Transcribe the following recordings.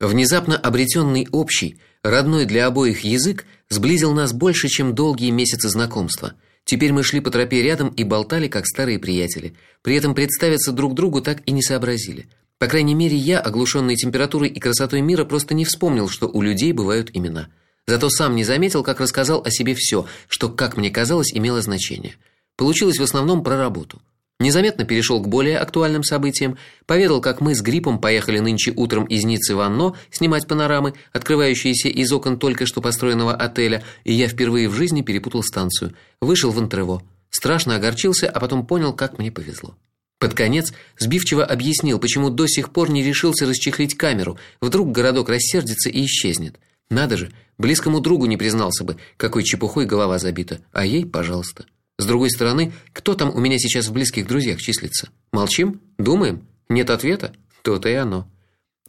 Внезапно обретенный общий, родной для обоих язык сблизил нас больше, чем долгие месяцы знакомства. Теперь мы шли по тропе рядом и болтали как старые приятели. При этом представиться друг другу так и не сообразили. По крайней мере, я, оглушенный температурой и красотой мира, просто не вспомнил, что у людей бывают имена. Зато сам не заметил, как рассказал о себе все, что, как мне казалось, имело значение. Получилось в основном про работу. Незаметно перешел к более актуальным событиям, поведал, как мы с Гриппом поехали нынче утром из Ниццы в Анно снимать панорамы, открывающиеся из окон только что построенного отеля, и я впервые в жизни перепутал станцию. Вышел в Антрево. Страшно огорчился, а потом понял, как мне повезло. Под конец сбивчиво объяснил, почему до сих пор не решился расчехлить камеру. Вдруг городок рассердится и исчезнет. Надо же, близкому другу не признался бы, какой чепухой голова забита, а ей, пожалуйста. С другой стороны, кто там у меня сейчас в близких друзьях числится? Молчим? Думаем? Нет ответа? То-то и оно.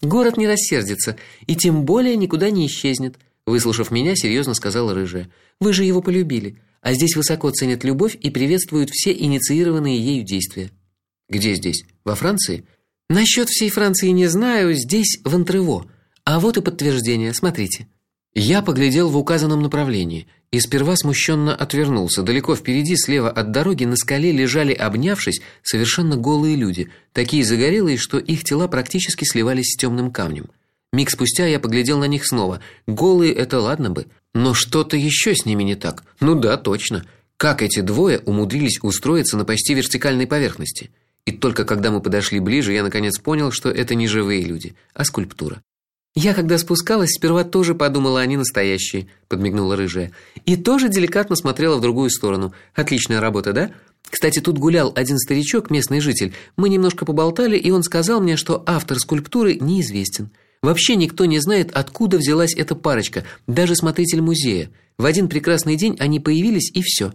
Город не рассердится и тем более никуда не исчезнет, выслушав меня, серьезно сказала рыжая. Вы же его полюбили, а здесь высоко ценят любовь и приветствуют все инициированные ею действия. Где здесь? Во Франции? Насчет всей Франции не знаю, здесь в Антрево. А вот и подтверждение, смотрите. Я поглядел в указанном направлении и сперва смущенно отвернулся. Далеко впереди, слева от дороги, на скале лежали, обнявшись, совершенно голые люди, такие загорелые, что их тела практически сливались с темным камнем. Миг спустя я поглядел на них снова. Голые это ладно бы, но что-то еще с ними не так. Ну да, точно. Как эти двое умудрились устроиться на почти вертикальной поверхности? И только когда мы подошли ближе, я наконец понял, что это не живые люди, а скульптура. Я когда спускалась, сперва тоже подумала, они настоящие, подмигнула рыжая. И тоже деликатно смотрела в другую сторону. Отличная работа, да? Кстати, тут гулял один старичок, местный житель. Мы немножко поболтали, и он сказал мне, что автор скульптуры неизвестен. Вообще никто не знает, откуда взялась эта парочка, даже смотритель музея. В один прекрасный день они появились и все.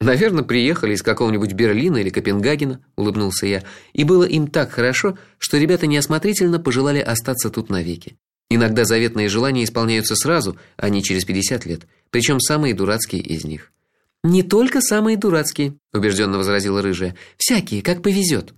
Наверное, приехали из какого-нибудь Берлина или Копенгагена, улыбнулся я. И было им так хорошо, что ребята неосмотрительно пожелали остаться тут навеки. Иногда заветные желания исполняются сразу, а не через 50 лет, причем самые дурацкие из них. Не только самые дурацкие, убежденно возразила рыжая. Всякие, как повезет.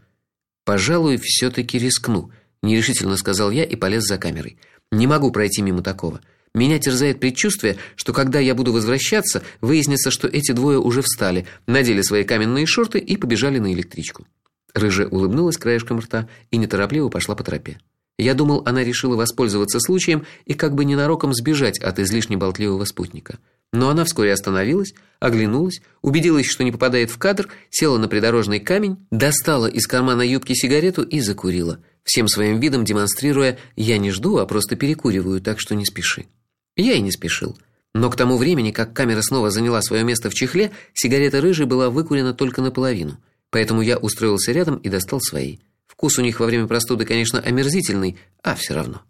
Пожалуй, все таки рискну, нерешительно сказал я и полез за камерой. Не могу пройти мимо такого. Меня терзает предчувствие, что когда я буду возвращаться, выяснится, что эти двое уже встали, надели свои каменные шорты и побежали на электричку. Рыжая улыбнулась краешком рта и неторопливо пошла по тропе. Я думал, она решила воспользоваться случаем и как бы ненароком сбежать от излишне болтливого спутника. Но она вскоре остановилась, оглянулась, убедилась, что не попадает в кадр, села на придорожный камень, достала из кармана юбки сигарету и закурила, всем своим видом демонстрируя: "Я не жду, а просто перекуриваю, так что не спеши". Я и не спешил. Но к тому времени, как камера снова заняла свое место в чехле, сигарета рыжей была выкурена только наполовину. Поэтому я устроился рядом и достал свои. Вкус у них во время простуды, конечно, омерзительный, а все равно.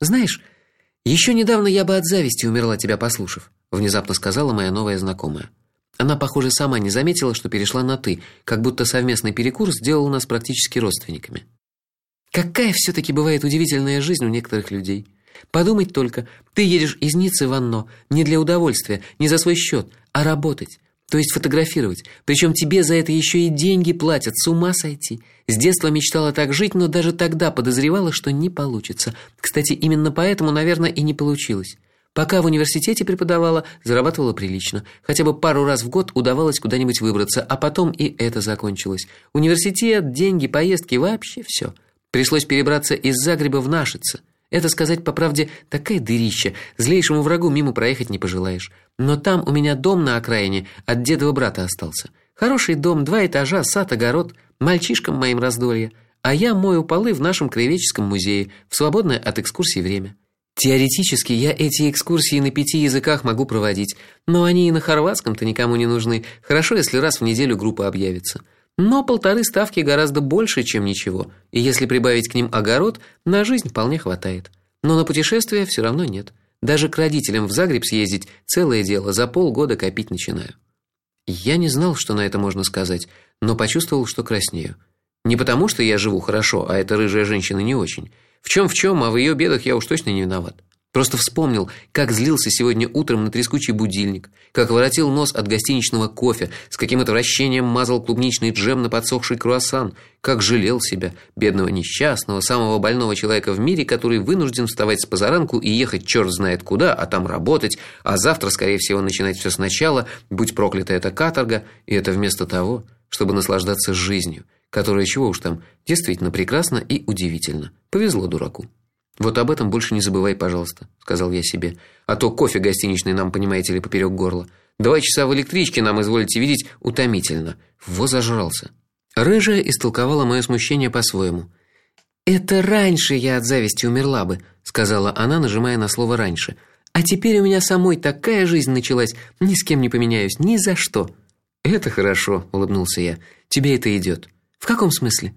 Знаешь, еще недавно я бы от зависти умерла тебя послушав, внезапно сказала моя новая знакомая. Она, похоже, сама не заметила, что перешла на ты, как будто совместный перекур сделал нас практически родственниками. Какая все таки бывает удивительная жизнь у некоторых людей. Подумать только, ты едешь из Ниццы в Анно не для удовольствия, не за свой счет, а работать, то есть фотографировать. Причем тебе за это еще и деньги платят, с ума сойти. С детства мечтала так жить, но даже тогда подозревала, что не получится. Кстати, именно поэтому, наверное, и не получилось. Пока в университете преподавала, зарабатывала прилично. Хотя бы пару раз в год удавалось куда-нибудь выбраться, а потом и это закончилось. Университет, деньги, поездки вообще все. Пришлось перебраться из Загреба в Нашице. Это сказать по правде такая дырища, злейшему врагу мимо проехать не пожелаешь. Но там у меня дом на окраине от дедова брата остался. Хороший дом, два этажа, сад, огород, мальчишкам моим раздолье, а я мою полы в нашем краеведческом музее в свободное от экскурсий время. Теоретически я эти экскурсии на пяти языках могу проводить, но они и на хорватском-то никому не нужны. Хорошо, если раз в неделю группа объявится. Но полторы ставки гораздо больше, чем ничего. И если прибавить к ним огород, на жизнь вполне хватает. Но на путешествия все равно нет. Даже к родителям в Загреб съездить целое дело, за полгода копить начинаю. Я не знал, что на это можно сказать, но почувствовал, что краснею. Не потому, что я живу хорошо, а эта рыжая женщина не очень. В чем в чем, а в ее бедах я уж точно не виноват. Просто вспомнил, как злился сегодня утром на трескучий будильник, как воротил нос от гостиничного кофе, с каким отвращением мазал клубничный джем на подсохший круассан, как жалел себя, бедного несчастного, самого больного человека в мире, который вынужден вставать с позаранку и ехать черт знает куда, а там работать, а завтра, скорее всего, начинать все сначала, будь проклята эта каторга, и это вместо того, чтобы наслаждаться жизнью, которая чего уж там, действительно прекрасна и удивительна. Повезло дураку. Вот об этом больше не забывай, пожалуйста, сказал я себе. А то кофе гостиничный нам, понимаете ли, поперек горла. Два часа в электричке нам изволите видеть утомительно. Во зажрался. Рыжая истолковала мое смущение по-своему. Это раньше я от зависти умерла бы, сказала она, нажимая на слово раньше. А теперь у меня самой такая жизнь началась, ни с кем не поменяюсь, ни за что. Это хорошо, улыбнулся я. Тебе это идет. В каком смысле?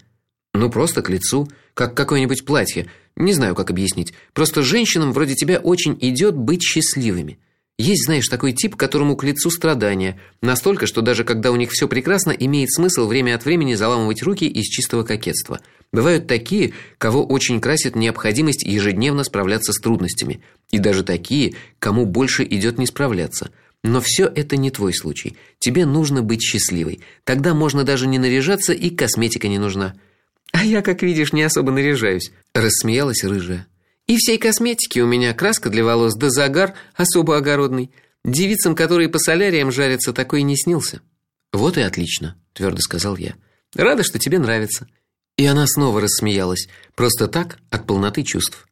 Ну просто к лицу, как какое-нибудь платье. Не знаю, как объяснить. Просто женщинам вроде тебя очень идет быть счастливыми. Есть, знаешь, такой тип, которому к лицу страдания, настолько, что даже когда у них все прекрасно, имеет смысл время от времени заламывать руки из чистого кокетства. Бывают такие, кого очень красит необходимость ежедневно справляться с трудностями, и даже такие, кому больше идет не справляться. Но все это не твой случай. Тебе нужно быть счастливой. Тогда можно даже не наряжаться, и косметика не нужна. А я, как видишь, не особо наряжаюсь, рассмеялась рыжая. И всей косметики у меня краска для волос да загар особо огородный. Девицам, которые по соляриям жарятся, такой не снился. Вот и отлично, твердо сказал я. Рада, что тебе нравится. И она снова рассмеялась, просто так, от полноты чувств.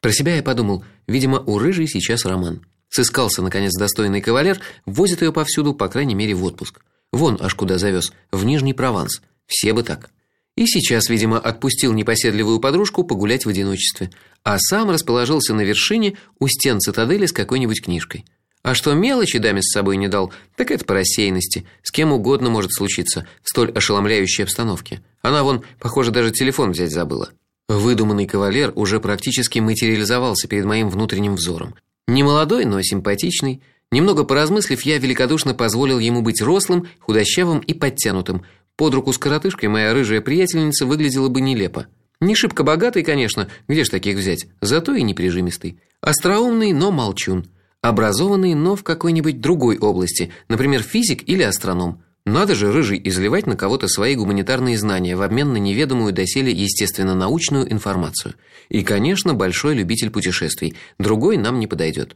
Про себя я подумал, видимо, у рыжей сейчас роман. Сыскался наконец достойный кавалер, возит ее повсюду, по крайней мере, в отпуск. Вон аж куда завез, в Нижний Прованс. Все бы так. И сейчас, видимо, отпустил непоседливую подружку погулять в одиночестве, а сам расположился на вершине у стен цитадели с какой-нибудь книжкой. А что мелочи даме с собой не дал, так это по рассеянности. С кем угодно может случиться в столь ошеломляющей обстановке. Она вон, похоже, даже телефон взять забыла. Выдуманный кавалер уже практически материализовался перед моим внутренним взором. Не молодой, но симпатичный. Немного поразмыслив, я великодушно позволил ему быть рослым, худощавым и подтянутым, под руку с коротышкой моя рыжая приятельница выглядела бы нелепо. Не шибко богатый, конечно, где ж таких взять, зато и неприжимистый. Остроумный, но молчун. Образованный, но в какой-нибудь другой области, например, физик или астроном. Надо же рыжий изливать на кого-то свои гуманитарные знания в обмен на неведомую доселе естественно-научную информацию. И, конечно, большой любитель путешествий. Другой нам не подойдет.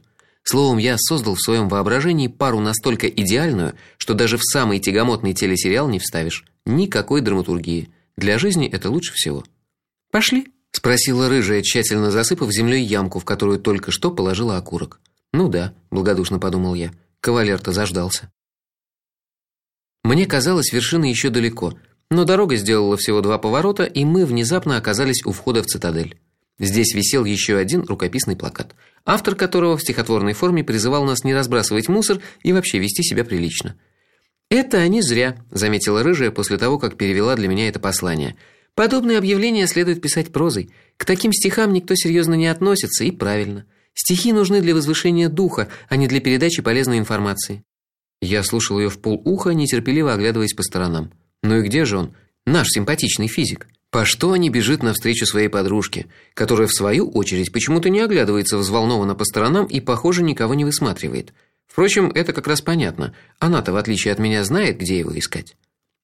Словом, я создал в своем воображении пару настолько идеальную, что даже в самый тягомотный телесериал не вставишь. Никакой драматургии. Для жизни это лучше всего. Пошли, спросила рыжая, тщательно засыпав землей ямку, в которую только что положила окурок. Ну да, благодушно подумал я. Кавалер-то заждался. Мне казалось, вершина еще далеко, но дорога сделала всего два поворота, и мы внезапно оказались у входа в цитадель. Здесь висел еще один рукописный плакат, автор которого в стихотворной форме призывал нас не разбрасывать мусор и вообще вести себя прилично. Это они зря, заметила рыжая после того, как перевела для меня это послание. Подобные объявления следует писать прозой. К таким стихам никто серьезно не относится, и правильно. Стихи нужны для возвышения духа, а не для передачи полезной информации. Я слушал ее в полуха, нетерпеливо оглядываясь по сторонам. Ну и где же он, наш симпатичный физик? По что они бежит навстречу своей подружке, которая в свою очередь почему-то не оглядывается взволнованно по сторонам и, похоже, никого не высматривает. Впрочем, это как раз понятно. Она-то, в отличие от меня, знает, где его искать.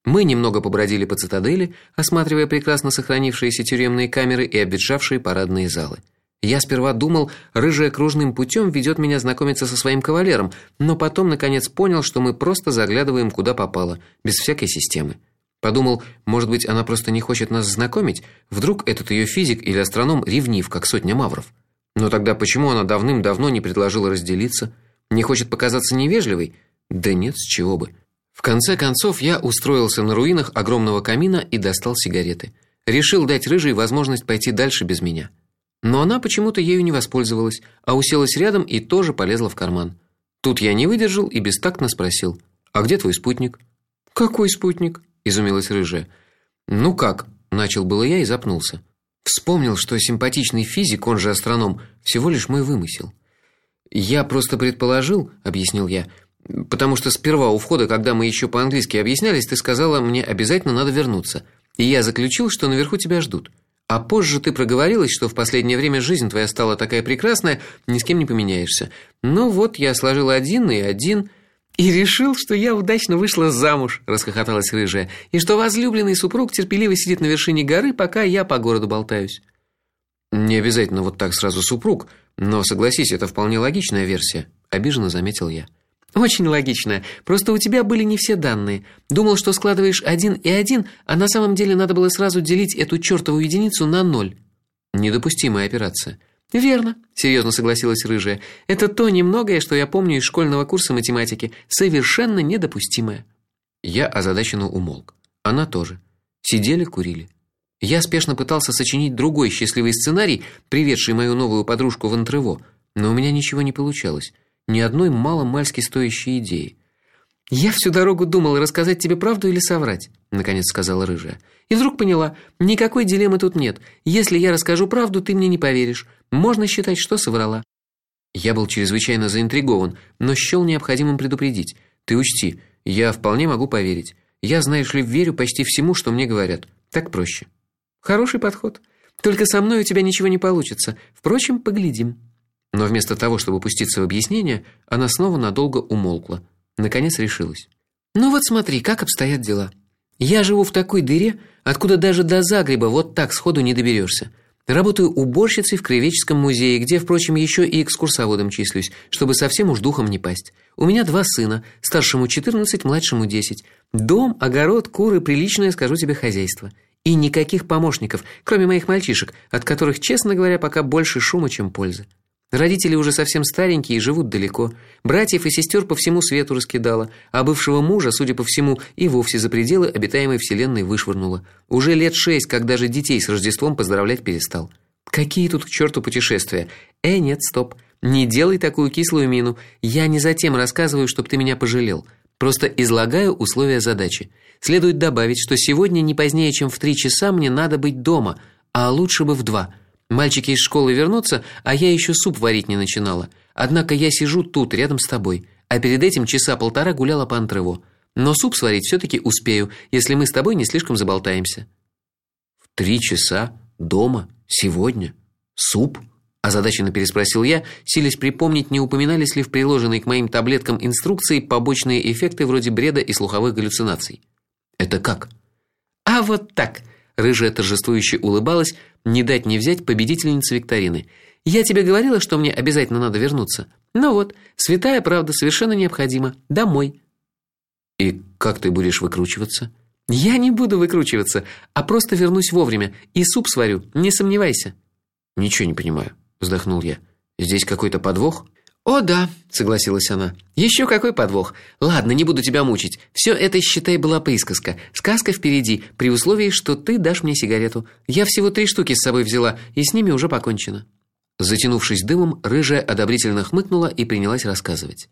Мы немного побродили по цитадели, осматривая прекрасно сохранившиеся тюремные камеры и обветшавшие парадные залы. Я сперва думал, рыжая кружным путем ведет меня знакомиться со своим кавалером, но потом наконец понял, что мы просто заглядываем куда попало, без всякой системы. Подумал, может быть, она просто не хочет нас знакомить? Вдруг этот ее физик или астроном ревнив, как сотня мавров? Но тогда почему она давным-давно не предложила разделиться? Не хочет показаться невежливой? Да нет, с чего бы. В конце концов я устроился на руинах огромного камина и достал сигареты. Решил дать рыжей возможность пойти дальше без меня. Но она почему-то ею не воспользовалась, а уселась рядом и тоже полезла в карман. Тут я не выдержал и бестактно спросил: "А где твой спутник?" "Какой спутник?" Изумилась рыжая. "Ну как?" начал было я и запнулся. Вспомнил, что симпатичный физик, он же астроном, всего лишь мой вымысел. Я просто предположил, объяснил я, потому что сперва у входа, когда мы еще по-английски объяснялись, ты сказала мне обязательно надо вернуться. И я заключил, что наверху тебя ждут. А позже ты проговорилась, что в последнее время жизнь твоя стала такая прекрасная, ни с кем не поменяешься. Ну вот, я сложил один и один и решил, что я удачно вышла замуж, расхохоталась рыжая, и что возлюбленный супруг терпеливо сидит на вершине горы, пока я по городу болтаюсь. Не обязательно вот так сразу супруг, но согласись, это вполне логичная версия, обиженно заметил я. Очень логичная. Просто у тебя были не все данные. Думал, что складываешь один и один, а на самом деле надо было сразу делить эту чертову единицу на ноль. Недопустимая операция. Верно, серьезно согласилась рыжая. Это то немногое, что я помню из школьного курса математики, совершенно недопустимое. Я озадаченно умолк. Она тоже. Сидели, курили. Я спешно пытался сочинить другой счастливый сценарий, приведший мою новую подружку в Антрево, но у меня ничего не получалось. Ни одной мало-мальски стоящей идеи. Я всю дорогу думала, рассказать тебе правду или соврать, наконец сказала рыжая. И вдруг поняла, никакой дилеммы тут нет. Если я расскажу правду, ты мне не поверишь. Можно считать, что соврала. Я был чрезвычайно заинтригован, но счёл необходимым предупредить. Ты учти, я вполне могу поверить. Я, знаешь ли, верю почти всему, что мне говорят. Так проще. Хороший подход. Только со мной у тебя ничего не получится. Впрочем, поглядим. Но вместо того, чтобы пуститься в объяснение, она снова надолго умолкла. Наконец решилась. Ну вот смотри, как обстоят дела. Я живу в такой дыре, откуда даже до Загреба вот так сходу не доберешься. Работаю уборщицей в краеведческом музее, где, впрочем, еще и экскурсоводом числюсь, чтобы совсем уж духом не пасть. У меня два сына, старшему 14, младшему 10. Дом, огород, куры, приличное, скажу тебе, хозяйство. И никаких помощников, кроме моих мальчишек, от которых, честно говоря, пока больше шума, чем пользы. Родители уже совсем старенькие и живут далеко. Братьев и сестер по всему свету раскидала, а бывшего мужа, судя по всему, и вовсе за пределы обитаемой вселенной вышвырнула. Уже лет шесть, как даже детей с Рождеством поздравлять перестал. Какие тут к черту путешествия? Э, нет, стоп. Не делай такую кислую мину. Я не за тем рассказываю, чтобы ты меня пожалел. Просто излагаю условия задачи. Следует добавить, что сегодня не позднее, чем в три часа мне надо быть дома, а лучше бы в два. Мальчики из школы вернутся, а я еще суп варить не начинала. Однако я сижу тут рядом с тобой, а перед этим часа полтора гуляла по антрево. Но суп сварить все таки успею, если мы с тобой не слишком заболтаемся. В три часа дома сегодня суп? озадаченно переспросил я, силясь припомнить, не упоминались ли в приложенной к моим таблеткам инструкции побочные эффекты вроде бреда и слуховых галлюцинаций. Это как? А вот так. Рыжая торжествующе улыбалась, не дать не взять победительница викторины. Я тебе говорила, что мне обязательно надо вернуться. Ну вот, святая правда совершенно необходима. Домой. И как ты будешь выкручиваться? Я не буду выкручиваться, а просто вернусь вовремя и суп сварю, не сомневайся. Ничего не понимаю, вздохнул я. Здесь какой-то подвох? О, да, согласилась она. Еще какой подвох. Ладно, не буду тебя мучить. Все это, считай, была присказка. Сказка впереди, при условии, что ты дашь мне сигарету. Я всего три штуки с собой взяла, и с ними уже покончено. Затянувшись дымом, рыжая одобрительно хмыкнула и принялась рассказывать.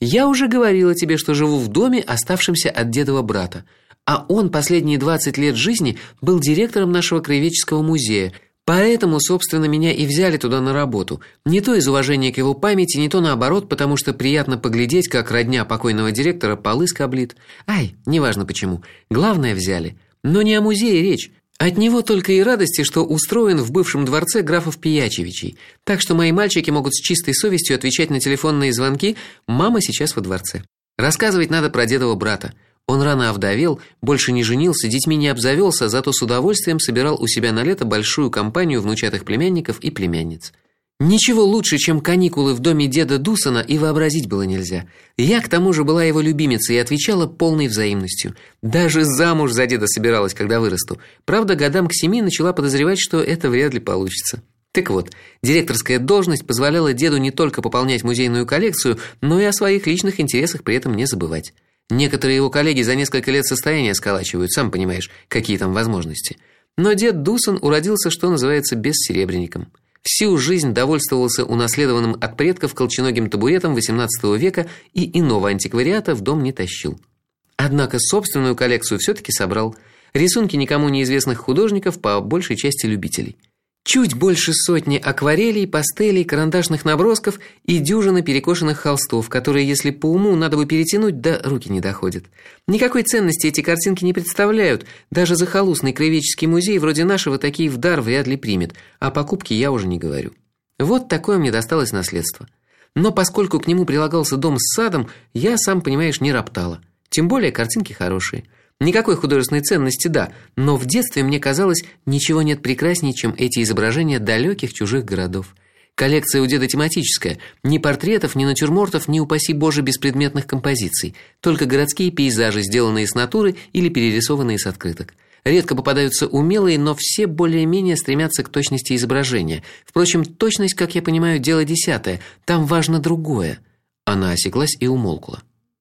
Я уже говорила тебе, что живу в доме, оставшемся от дедова брата, а он последние 20 лет жизни был директором нашего краеведческого музея. Поэтому, собственно, меня и взяли туда на работу. Не то из уважения к его памяти, не то наоборот, потому что приятно поглядеть, как родня покойного директора полы скоблит. Ай, неважно почему. Главное взяли. Но не о музее речь. От него только и радости, что устроен в бывшем дворце графов Пиячевичей. Так что мои мальчики могут с чистой совестью отвечать на телефонные звонки: "Мама сейчас во дворце". Рассказывать надо про дедова брата. Он рано овдовел, больше не женился, детьми не обзавелся, зато с удовольствием собирал у себя на лето большую компанию внучатых племянников и племянниц. Ничего лучше, чем каникулы в доме деда Дусона, и вообразить было нельзя. Я к тому же была его любимицей и отвечала полной взаимностью. Даже замуж за деда собиралась, когда вырасту. Правда, годам к семи начала подозревать, что это вряд ли получится. Так вот, директорская должность позволяла деду не только пополнять музейную коллекцию, но и о своих личных интересах при этом не забывать. Некоторые его коллеги за несколько лет состояние сколачивают, сам понимаешь, какие там возможности. Но дед Дусон уродился, что называется, без бессеребренником. Всю жизнь довольствовался унаследованным от предков колченогим табуретом XVIII века и иного антиквариата в дом не тащил. Однако собственную коллекцию все таки собрал. Рисунки никому неизвестных художников по большей части любителей. Чуть больше сотни акварелей, пастелей, карандашных набросков и дюжина перекошенных холстов, которые, если по уму надо бы перетянуть, да руки не доходят. Никакой ценности эти картинки не представляют. Даже захолустный краеведческий музей вроде нашего такие в дар вряд ли примет, а покупки я уже не говорю. Вот такое мне досталось наследство. Но поскольку к нему прилагался дом с садом, я, сам понимаешь, не роптала. Тем более картинки хорошие. Никакой художественной ценности, да, но в детстве мне казалось, ничего нет прекраснее, чем эти изображения далеких чужих городов. Коллекция у деда тематическая: ни портретов, ни натюрмортов, ни упаси боже беспредметных композиций, только городские пейзажи, сделанные с натуры или перерисованные с открыток. Редко попадаются умелые, но все более-менее стремятся к точности изображения. Впрочем, точность, как я понимаю, дело десятое. Там важно другое. Она осеклась и умолкла.